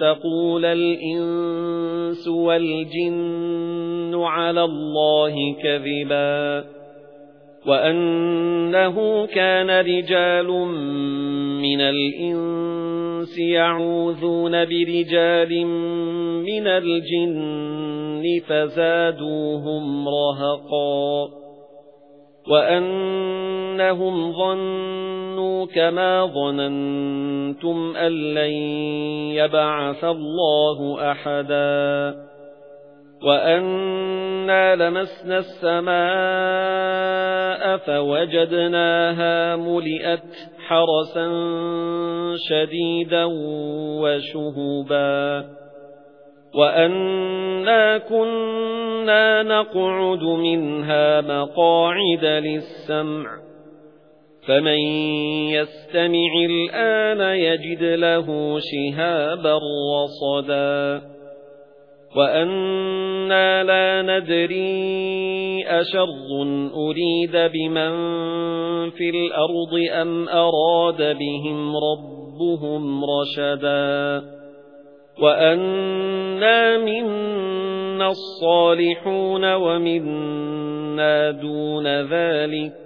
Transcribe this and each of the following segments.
تقول الإنس والجن على الله كذبا وأنه كان رجال من الإنس يعوذون برجال من الجن فزادوهم رهقا وأنهم ظنوا كما ظننتم أن لن يبعث الله أحدا وأنا لمسنا السماء فوجدناها ملئت حرسا شديدا وشهبا وأنا كنا نقعد منها مقاعد للسمع فمن يستمع الآن يجد له شهابا رصدا. وأنا لا ندري أشر أريد بمن في الأرض أم أراد بهم ربهم رشدا. وأنا منا الصالحون ومنا دون ذلك.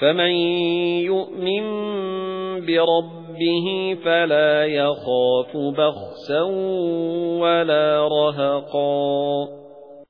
فمن يؤمن بربه فلا يخاف بخسا ولا رهقا